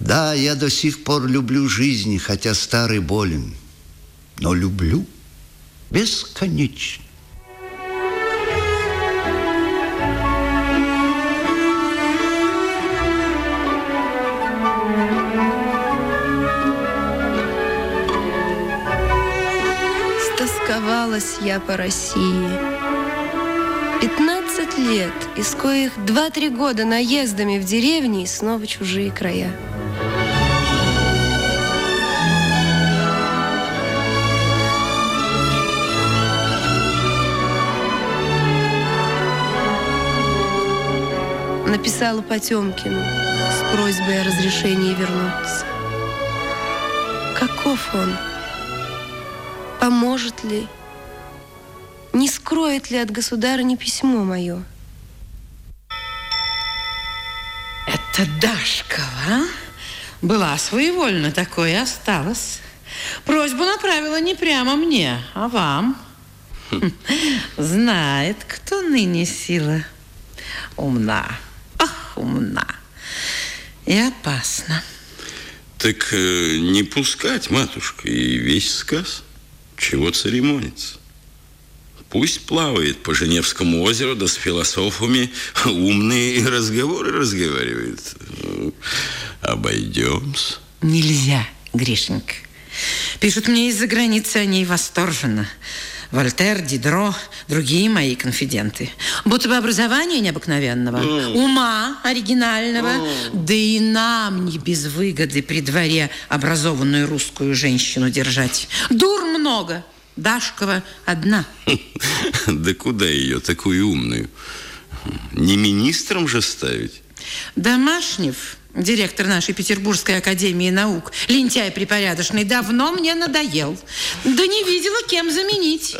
Да, я до сих пор люблю жизнь, хотя старый болен. Но люблю бесконечно. Стосковалась я по России. 15 лет, из коих 2-3 года наездами в деревне и снова чужие края. Написала Потемкину с просьбой о разрешении вернуться. Каков он? Поможет ли? не скроет ли от государыни письмо мое? Это Дашкова, а? Была своевольно такое и осталась. Просьбу направила не прямо мне, а вам. Знает, кто ныне сила. Умна. Умна. И опасна. Так э, не пускать, матушка, и весь сказ. Чего церемониться? Пусть плавает по Женевскому озеру, да с философами умные разговоры разговаривает. Ну, обойдемся. Нельзя, Гришенька. Пишут мне из-за границы о ней восторженно. Вольтер, Дидро, другие мои конфиденты. Будто бы образования необыкновенного, mm. ума оригинального, mm. да и нам не без выгоды при дворе образованную русскую женщину держать. Дур много, Дашкова одна. Да куда ее, такую умную? Не министром же ставить? Домашнев, директор нашей Петербургской академии наук, лентяй припорядочный, давно мне надоел. Да не видела, кем заменить.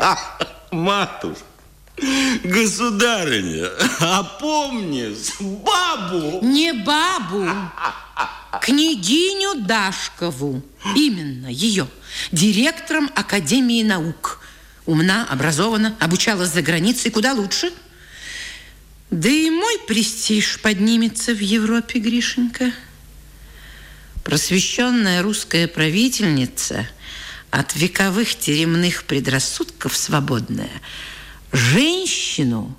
Матушка, государыня, опомнись, бабу. Не бабу, княгиню Дашкову. Именно ее. Директором Академии наук. Умна, образована, обучалась за границей куда лучше. Да и мой престиж поднимется в Европе, Гришенька. Просвещенная русская правительница от вековых теремных предрассудков свободная женщину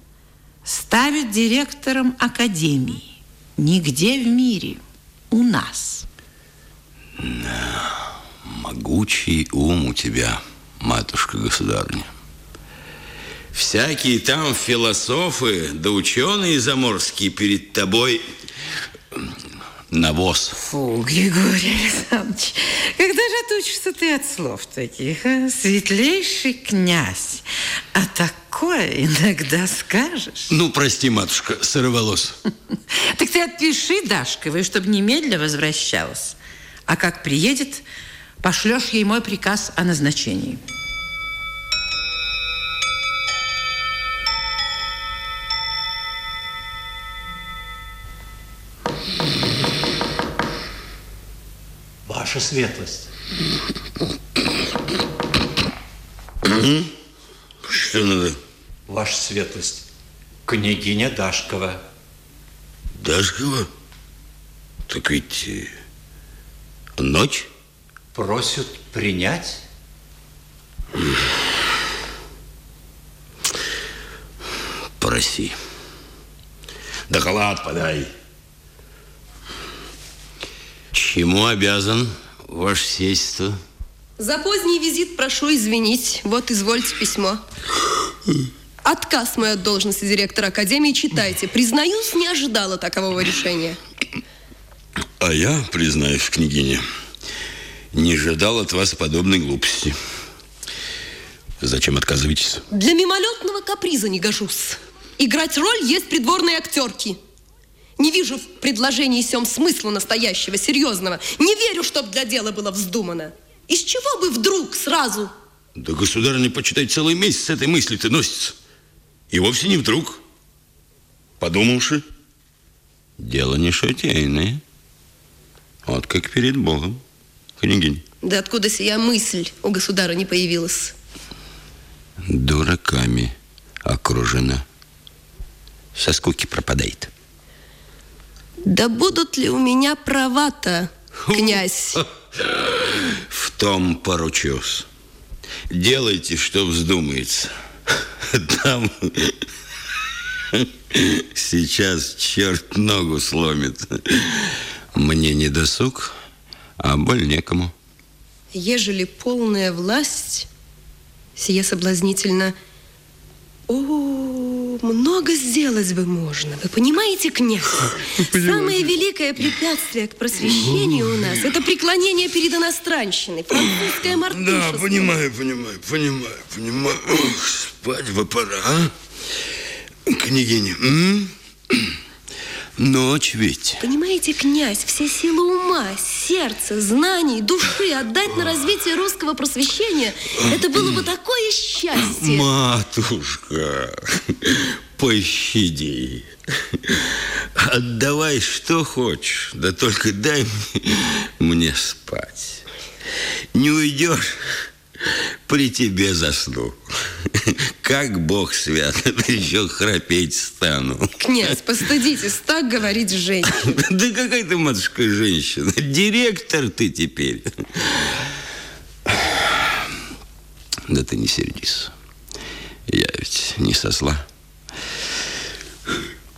ставит директором академии. Нигде в мире – у нас. Да, могучий ум у тебя, матушка-государня. Всякие там философы да ученые заморские перед тобой навоз. Фу, Григорий Александрович, когда же отучишься ты от слов таких, а? Светлейший князь, а такое иногда скажешь. Ну, прости, матушка, сыроволос. Так ты отпиши Дашковой, чтобы немедля возвращалась. А как приедет, пошлешь ей мой приказ о назначении. Ваша светлость. Что надо? Ваша светлость. Княгиня Дашкова. Дашкова? Так ведь э, ночь? Просят принять. Проси. Да халат подай. Чему обязан, ваше сельство? За поздний визит прошу извинить. Вот, извольте письмо. Отказ мой от должности директора Академии читайте. Признаюсь, не ожидала такового решения. А я, признаюсь, княгиня, не ожидал от вас подобной глупости. Зачем отказываетесь? Для мимолетного каприза не гожусь. Играть роль есть придворные актерки. Не вижу в предложении сем смысла настоящего, серьезного. Не верю, чтоб для дела было вздумано. Из чего бы вдруг сразу? Да государыня, почитай, целый месяц с этой мыслью ты носится. И вовсе не вдруг. Подумавши, дело не шутейное. Вот как перед Богом, княгинь. Да откуда сия мысль у государа не появилась? Дураками окружена. Со скуки пропадает. Да будут ли у меня права-то, князь? В том поручусь. Делайте, что вздумается. Там сейчас черт ногу сломит. Мне не досуг, а боль некому. Ежели полная власть, сие соблазнительно, о, много сделать бы можно. Вы понимаете, князь? Самое великое препятствие к просвещению у нас – это преклонение перед иностранщиной, французское мартышество. Да, понимаю, понимаю, понимаю, понимаю. Ох, спать бы пора, а? Княгиня, м? Ночь ведь. Понимаете, князь, все силы ума, сердца, знаний, души отдать на развитие русского просвещения – это было бы такое счастье. Матушка, пощади. Отдавай что хочешь, да только дай мне, мне спать. Не уйдешь, при тебе засну. Как Бог свят, еще храпеть стану. Князь, постыдитесь так говорить женщине. Да какая ты, матушка, женщина? Директор ты теперь. Да ты не сердись. Я ведь не со зла.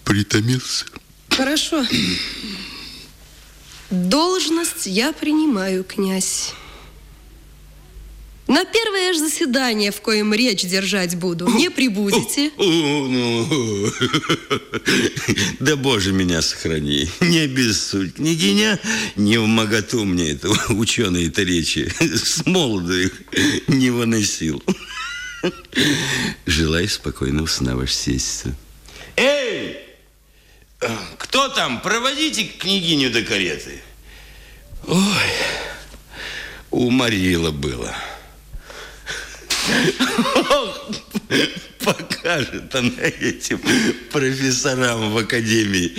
Притомился. Хорошо. Должность я принимаю, князь. На первое же заседание, в коем речь держать буду, не прибудете. Ну, да боже меня сохрани, не обессудь, княгиня, не в моготу мне это ученые-то речи, с молоду их не выносил. Желаю спокойного сна, ваше сестье. Эй, кто там? Проводите княгиню до кареты. Ой, уморило было. Покажет она этим профессорам в академии.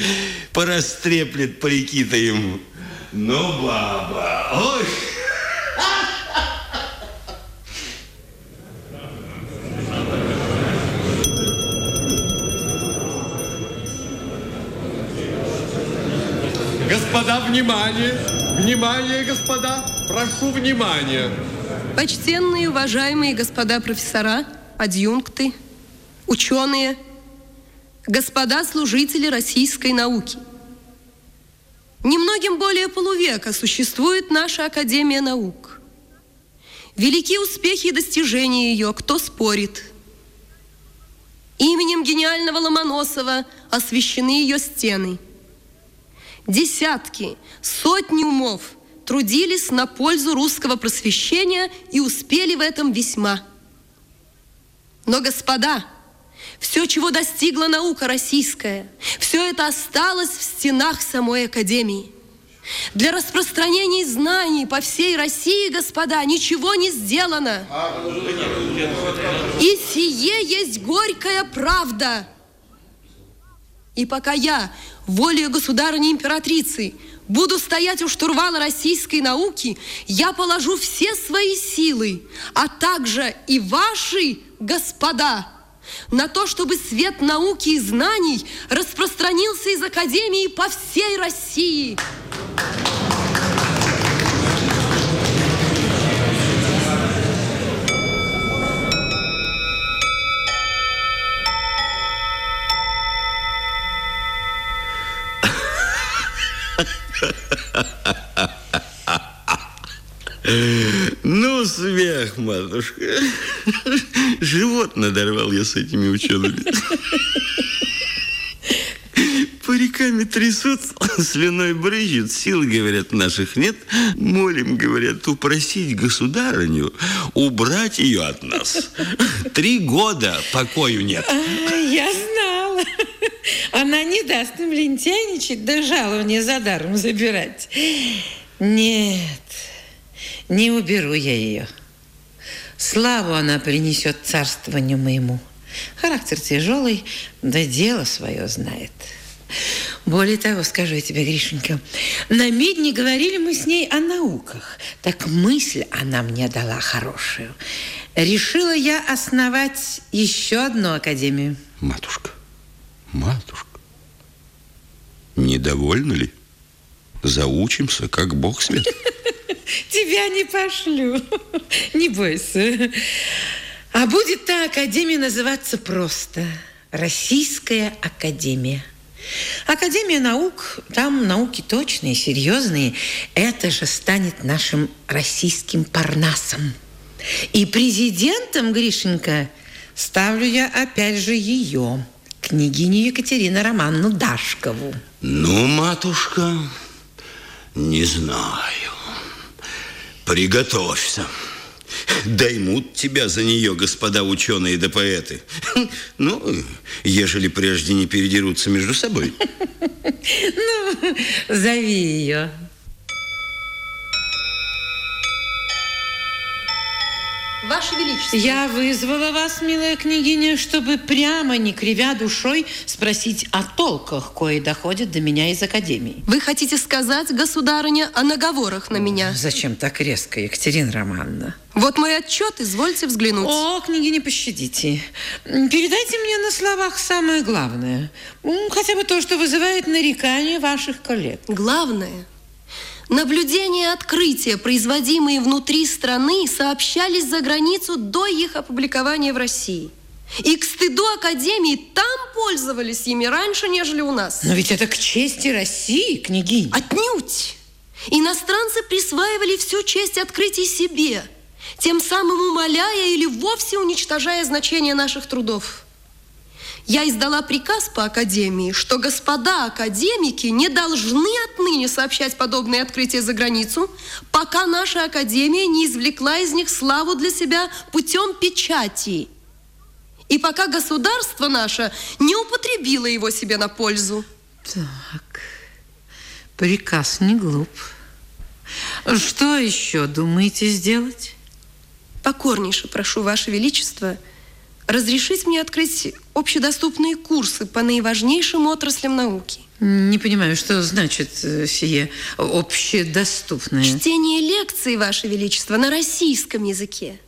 Порастреплет парики-то ему. Ну, баба, ой! Господа, внимание! Внимание, господа! Прошу внимания! Почтенные, уважаемые господа профессора, адъюнкты, ученые, господа служители российской науки. Немногим более полувека существует наша Академия наук. Велики успехи и достижения ее, кто спорит. Именем гениального Ломоносова освещены ее стены. Десятки, сотни умов трудились на пользу русского просвещения и успели в этом весьма. Но, господа, все, чего достигла наука российская, все это осталось в стенах самой Академии. Для распространения знаний по всей России, господа, ничего не сделано. И сие есть горькая правда. И пока я, волею государыни императрицы, буду стоять у штурвала российской науки, я положу все свои силы, а также и ваши, господа, на то, чтобы свет науки и знаний распространился из Академии по всей России. Ну, смех, матушка. Живот надорвал я с этими учеными. Париками трясут, слюной брызжет, сил, говорят, наших нет. Молим, говорят, упросить государыню убрать ее от нас. Три года покою нет. А, я знала. Она не даст им лентяйничать, да жалование за даром забирать. Нет, не уберу я ее. Славу она принесет царствованию моему. Характер тяжелый, да дело свое знает. Более того, скажу я тебе, Гришенька, на медне говорили мы с ней о науках. Так мысль она мне дала хорошую. Решила я основать еще одну академию. Матушка, матушка, не Недовольны ли? Заучимся, как бог свет. Тебя не пошлю. Не бойся. А будет та академия называться просто Российская академия. Академия наук, там науки точные, серьезные. Это же станет нашим российским парнасом. И президентом, Гришенька, ставлю я опять же ее, княгиню Екатерину Романну Дашкову. Ну, матушка, не знаю. Приготовься. Даймут тебя за нее, господа ученые да поэты. Ну, ежели прежде не передерутся между собой. Ну, зови ее. Ваше Величество. Я вызвала вас, милая княгиня, чтобы прямо, не кривя душой, спросить о толках, кои доходят до меня из Академии. Вы хотите сказать, государыня, о наговорах на меня? Зачем так резко, Екатерина Романовна? Вот мой отчет, извольте взглянуть. О, княгиня, пощадите. Передайте мне на словах самое главное. Хотя бы то, что вызывает нарекания ваших коллег. Главное, наблюдения и открытия, производимые внутри страны, сообщались за границу до их опубликования в России. И к стыду Академии там пользовались ими раньше, нежели у нас. Но ведь это к чести России, княгиня. Отнюдь! Иностранцы присваивали всю честь открытий себе, тем самым умаляя или вовсе уничтожая значение наших трудов. Я издала приказ по Академии, что господа академики не должны отныне сообщать подобные открытия за границу, пока наша Академия не извлекла из них славу для себя путем печати. И пока государство наше не употребило его себе на пользу. Так, приказ не глуп. Что еще думаете сделать? Покорнейше прошу, Ваше Величество, разрешить мне открыть общедоступные курсы по наиважнейшим отраслям науки. Не понимаю, что значит э, сие общедоступное. Чтение лекций, Ваше Величество, на российском языке.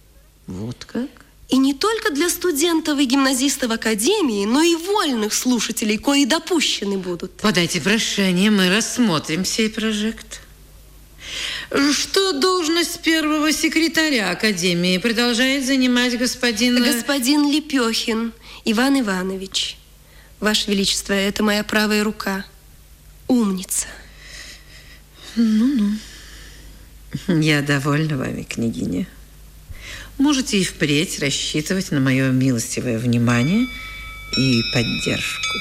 Вот как? И не только для студентов и гимназистов Академии, но и вольных слушателей, кои допущены будут. Подайте прошение, мы рассмотрим сей прожект. Что должность первого секретаря Академии продолжает занимать господин... Господин Лепехин Иван Иванович, Ваше Величество, это моя правая рука. Умница. Я довольна вами, княгиня. Можете и впредь рассчитывать на мое милостивое внимание и поддержку.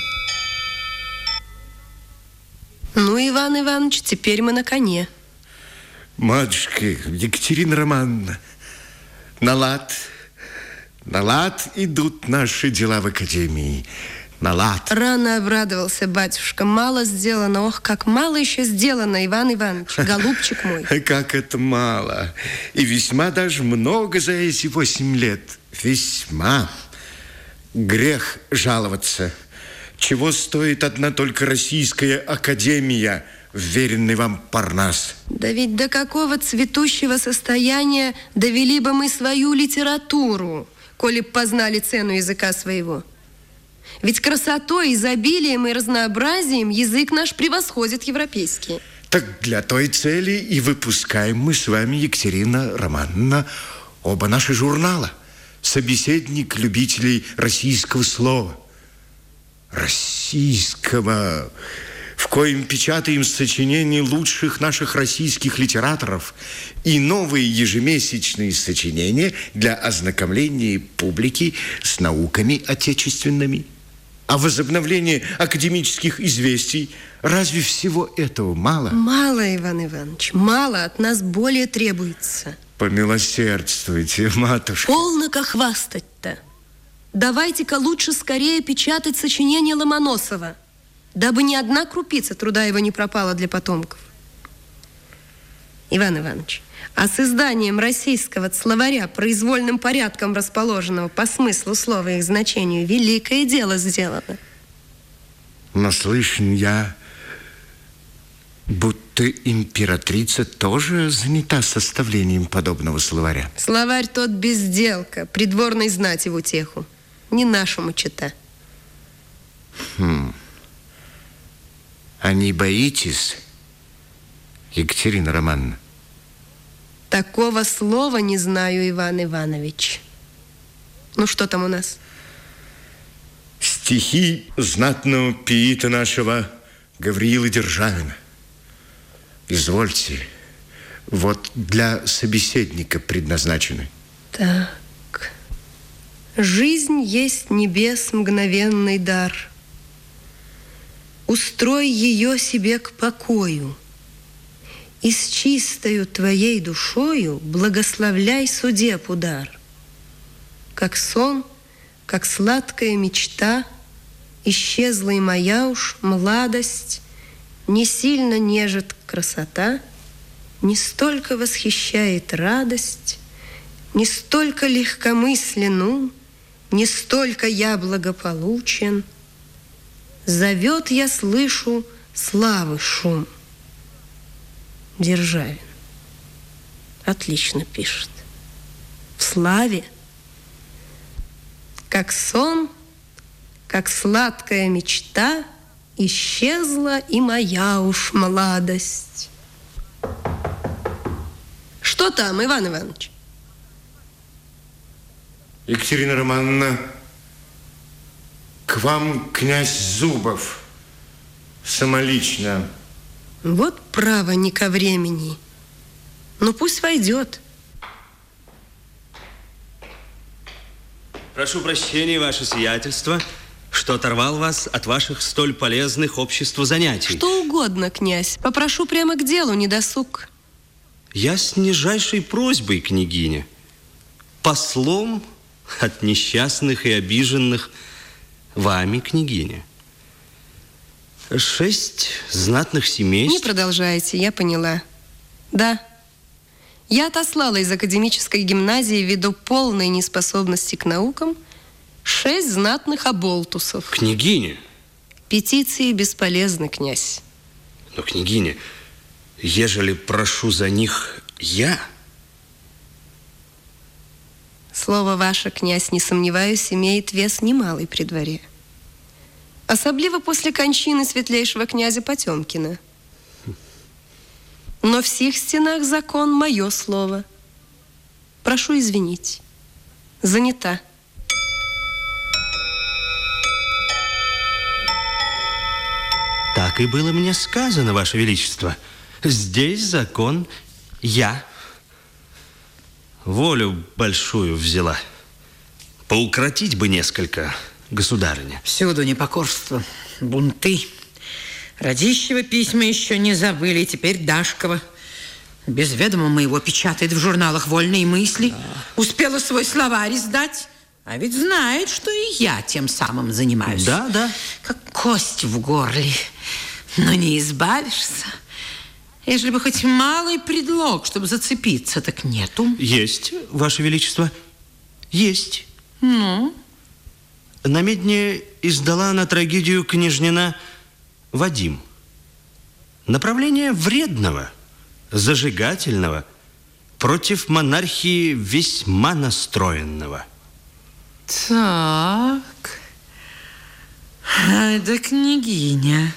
Ну, Иван Иванович, теперь мы на коне. Матушка Екатерина Романовна, на лад, на лад идут наши дела в Академии. На лад. Рано обрадовался батюшка. Мало сделано. Ох, как мало еще сделано, Иван Иванович, голубчик мой. Как это мало. И весьма даже много за эти восемь лет. Весьма. Грех жаловаться. Чего стоит одна только Российская Академия, вверенный вам Парнас? Да ведь до какого цветущего состояния довели бы мы свою литературу, коли б познали цену языка своего. Ведь красотой, изобилием и разнообразием язык наш превосходит европейский. Так для той цели и выпускаем мы с вами, Екатерина Романовна, оба наши журнала. Собеседник любителей российского слова. Российского, в коем печатаем сочинения лучших наших российских литераторов и новые ежемесячные сочинения для ознакомления публики с науками отечественными. А возобновление академических известий, разве всего этого мало? Мало, Иван Иванович, мало. От нас более требуется. Помилосердствуйте, матушка. Полно-ка хвастать-то. Давайте-ка лучше скорее печатать сочинение Ломоносова, дабы ни одна крупица труда его не пропала для потомков. Иван Иванович, а с изданием российского словаря, произвольным порядком расположенного по смыслу слова и их значению, великое дело сделано. Наслышан я, будто императрица тоже занята составлением подобного словаря. Словарь тот безделка, придворной знати в утеху. Не нашему чита. А не боитесь, Екатерина Романовна? Такого слова не знаю, Иван Иванович. Ну, что там у нас? Стихи знатного пиита нашего Гавриила Державина. Извольте, вот для собеседника предназначены. Так. Жизнь есть небес мгновенный дар. Устрой ее себе к покою. И с чистою твоей душою благословляй судеб удар. Как сон, как сладкая мечта, исчезла и моя уж младость, не сильно нежит красота, не столько восхищает радость, не столько легкомыслен ум, не столько я благополучен. Зовет я слышу славы шум. Державин. Отлично пишет. В славе, как сон, как сладкая мечта, исчезла и моя уж молодость. Что там, Иван Иванович? Екатерина Романовна, к вам князь Зубов самолично. Вот право не ко времени. Ну пусть войдет. Прошу прощения, ваше сиятельство, что оторвал вас от ваших столь полезных обществу занятий. Что угодно, князь. Попрошу прямо к делу, не досуг. Я с нижайшей просьбой, княгиня, послом от несчастных и обиженных вами, княгиня. Шесть знатных семейств. Не продолжайте, я поняла. Да, я отослала из академической гимназии ввиду полной неспособности к наукам шесть знатных оболтусов. Княгиня. Петиции бесполезны, князь. Но, княгиня, ежели прошу за них я... Слово ваше, князь, не сомневаюсь, имеет вес немалый при дворе. Особливо после кончины светлейшего князя Потемкина. Но в сих стенах закон мое слово. Прошу извинить. Занята. Так и было мне сказано, Ваше Величество. Здесь закон я. Волю большую взяла. Поукротить бы несколько, государыня. Всюду непокорство, бунты. Радищева письма еще не забыли, теперь Дашкова. Без ведома моего печатает в журналах «Вольные мысли». Успела свой словарь издать. А ведь знает, что и я тем самым занимаюсь. Да, да. Как кость в горле. Но не избавишься. Если бы хоть малый предлог, чтобы зацепиться, так нету. Есть, Ваше Величество, есть. Ну? На медне издала она трагедию княжнина Вадим. Направление вредного, зажигательного, против монархии весьма настроенного. Так. Да княгиня.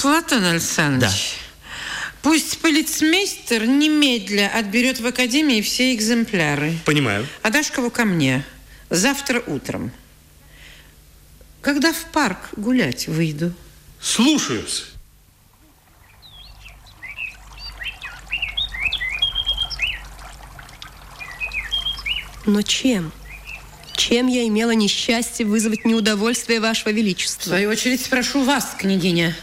Платон Александрович. Да. Пусть полицмейстер немедля отберет в академии все экземпляры. Понимаю. А Дашкову ко мне. Завтра утром. Когда в парк гулять выйду. Слушаюсь. Но чем? Чем я имела несчастье вызвать неудовольствие вашего В величества? свою очередь спрошу вас, княгиня.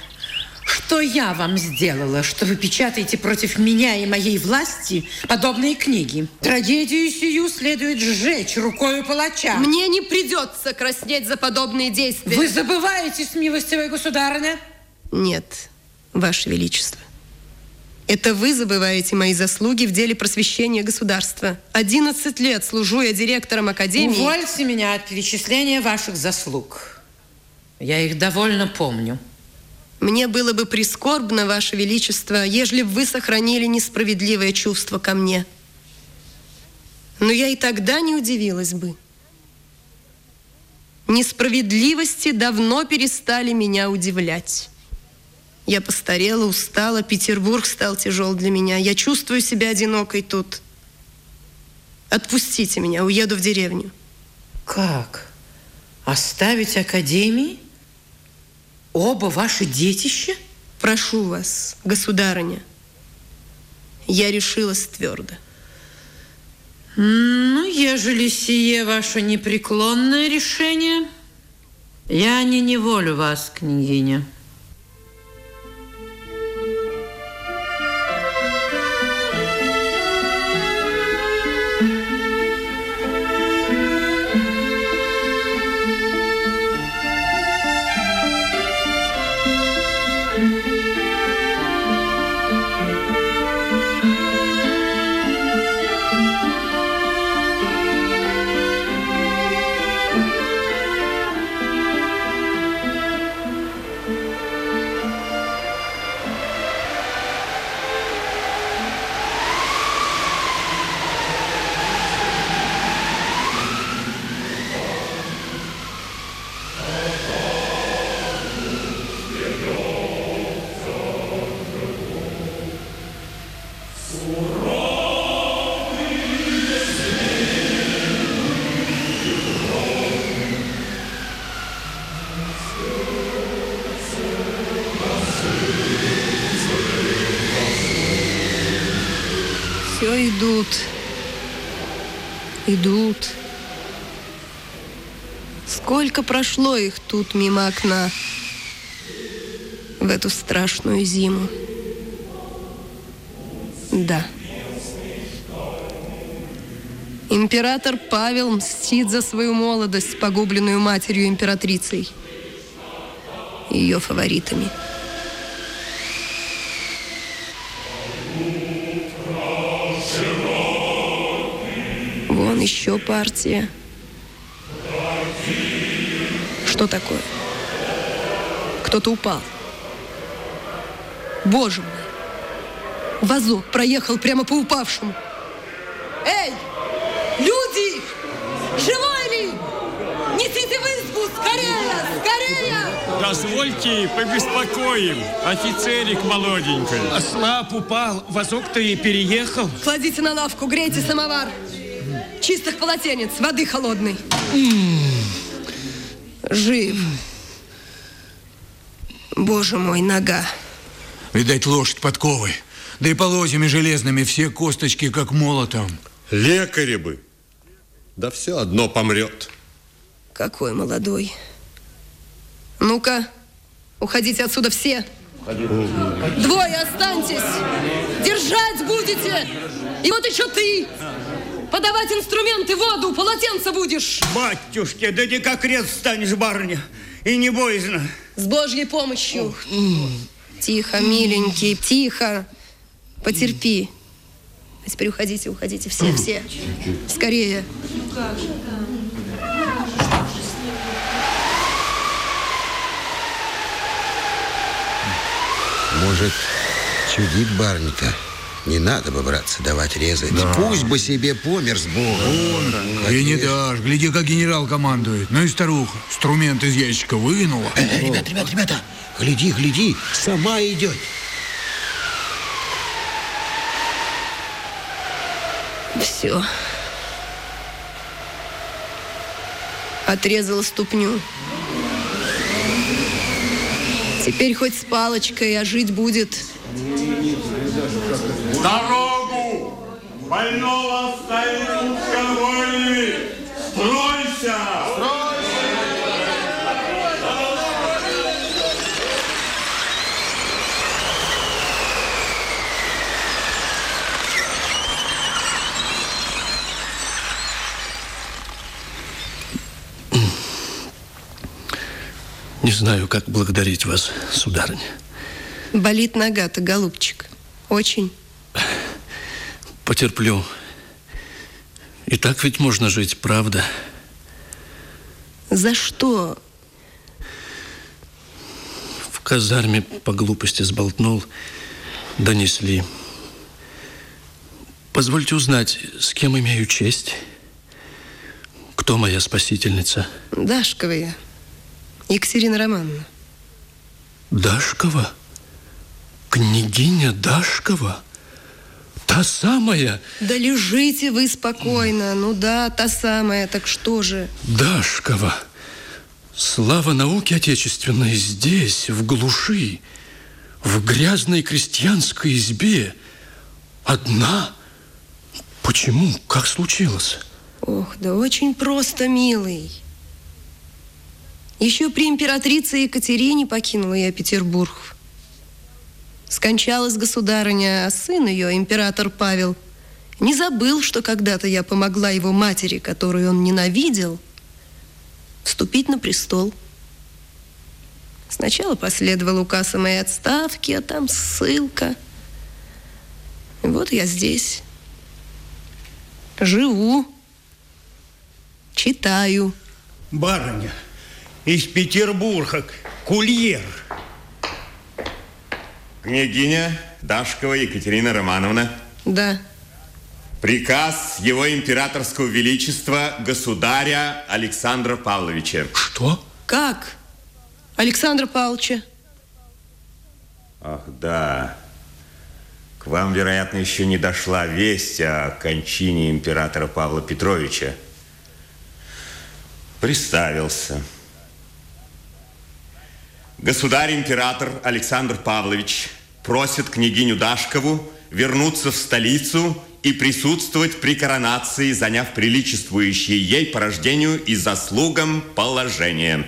Что я вам сделала, что вы печатаете против меня и моей власти подобные книги? Трагедию сию следует сжечь рукою палача. Мне не придется краснеть за подобные действия. Вы забываетесь, милостивая государыня? Нет, ваше величество. Это вы забываете мои заслуги в деле просвещения государства. 11 лет служу я директором академии. Увольте меня от перечисления ваших заслуг. Я их довольно помню. Мне было бы прискорбно, ваше величество, ежели бы вы сохранили несправедливое чувство ко мне. Но я и тогда не удивилась бы. Несправедливости давно перестали меня удивлять. Я постарела, устала, Петербург стал тяжел для меня. Я чувствую себя одинокой тут. Отпустите меня, уеду в деревню. Как? Оставить академии? Оба ваши детища? Прошу вас, государыня. Я решилась твердо. Ну, ежели сие ваше непреклонное решение, я не неволю вас, княгиня. Идут. Сколько прошло их тут мимо окна в эту страшную зиму. Да. Император Павел мстит за свою молодость, погубленную матерью императрицей и ее фаворитами. Вон еще партия. Что такое? Кто-то упал. Боже мой! Вазок проехал прямо по упавшему. Эй! Люди! Живой ли? Несите в избу! Скорее! Скорее! Дозвольте побеспокоим, офицерик молоденький. Слаб упал, вазок-то и переехал. Кладите на лавку, грейте самовар. Чистых полотенец, воды холодной. Жив. Боже мой, нога. Видать, лошадь подковы. Да и полозьями железными все косточки как молотом. Лекари бы. Да все одно помрет. Какой молодой. Ну-ка, уходите отсюда все. Двое останьтесь. Держать будете. И вот еще ты. Подавать инструменты, воду, полотенце будешь. Батюшки, да ты как крест станешь, барыня. И не боязно. С Божьей помощью. Тихо, миленький, тихо. Потерпи. А теперь уходите, уходите, все, все. Скорее. Может, чудит барни-то? Не надо бы, братцы, давать резать. Пусть бы себе помер с Богом. И не дашь. Гляди, как генерал командует. Ну и старуха. Инструмент из ящика вынула. Э, ребята, ребята, ребята, гляди, гляди, сама идет. Все. Отрезала ступню. Теперь хоть с палочкой, а жить будет. Дорогу! Больного оставить в конвойными! Стройся! Не знаю, как благодарить вас, сударыня. Болит нога-то, голубчик. Очень. Потерплю. И так ведь можно жить, правда? За что? В казарме по глупости сболтнул, донесли. Позвольте узнать, с кем имею честь? Кто моя спасительница? Дашкова я. Екатерина Романовна. Дашкова? Княгиня Дашкова? Та самая? Да лежите вы спокойно. Ну да, та самая. Так что же? Дашкова. Слава науки отечественной здесь, в глуши, в грязной крестьянской избе. Одна? Почему? Как случилось? Ох, да очень просто, милый. Еще при императрице Екатерине покинула я Петербург. Скончалась государыня, а сын ее, император Павел, не забыл, что когда-то я помогла его матери, которую он ненавидел, вступить на престол. Сначала последовал указ о моей отставке, а там ссылка. И вот я здесь. Живу. Читаю. Барыня, из Петербурга, кульер. Княгиня Дашкова Екатерина Романовна. Да. Приказ его императорского величества государя Александра Павловича. Что? Как? Александра Павловича? Ах, да. К вам, вероятно, еще не дошла весть о кончине императора Павла Петровича. Представился. Государь-император Александр Павлович просит княгиню Дашкову вернуться в столицу и присутствовать при коронации, заняв приличествующее ей по рождению и заслугам положение.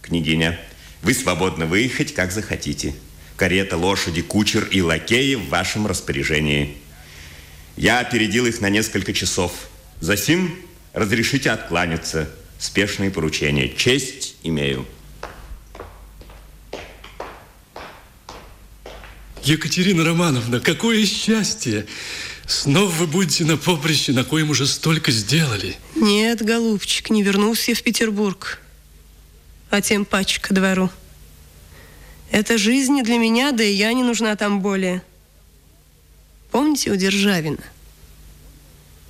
Княгиня, вы свободны выехать, как захотите. Карета, лошади, кучер и лакеи в вашем распоряжении. Я опередил их на несколько часов. Засим разрешите откланяться. Спешные поручения. Честь имею. Екатерина Романовна, какое счастье! Снова вы будете на поприще, на коем уже столько сделали. Нет, голубчик, не вернулся я в Петербург, а тем паче ко двору. Это жизнь не для меня, да и я не нужна там более. Помните у Державина?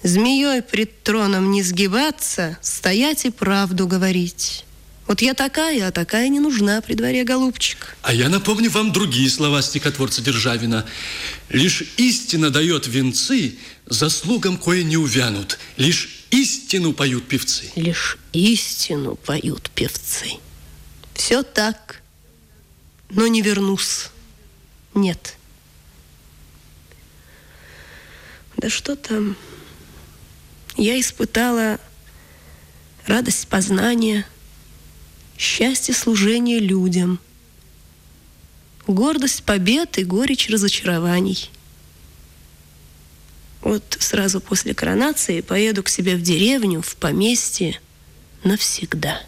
Змеей пред троном не сгибаться, стоять и правду говорить. Вот я такая, а такая не нужна при дворе, голубчик. А я напомню вам другие слова стихотворца Державина. Лишь истина дает венцы, заслугам кое не увянут. Лишь истину поют певцы. Лишь истину поют певцы. Все так, но не вернусь. Нет. Да что там? Я испытала радость познания, счастье служения людям, гордость побед и горечь разочарований. Вот сразу после коронации поеду к себе в деревню, в поместье навсегда.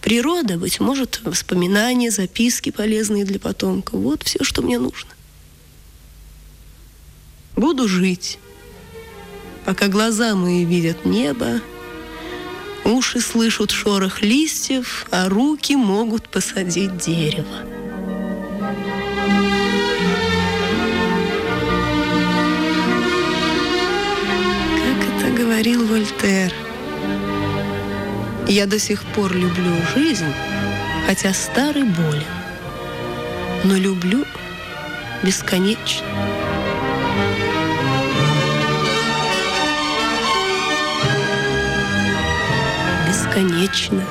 Природа, быть может, воспоминания, записки полезные для потомка. Вот все, что мне нужно. Буду жить, пока глаза мои видят небо, уши слышат шорох листьев, а руки могут посадить дерево. Как это говорил Вольтер, я до сих пор люблю жизнь, хотя старый болен, но люблю бесконечно. Бесконечно.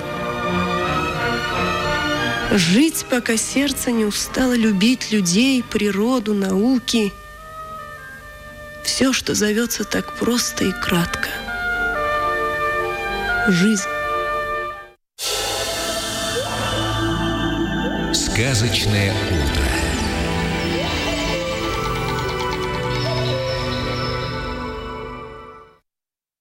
Жить, пока сердце не устало любить людей, природу, науки. Все, что зовется так просто и кратко. Жизнь. Сказочное утро.